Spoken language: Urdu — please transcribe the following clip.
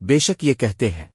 بے شک یہ کہتے ہیں۔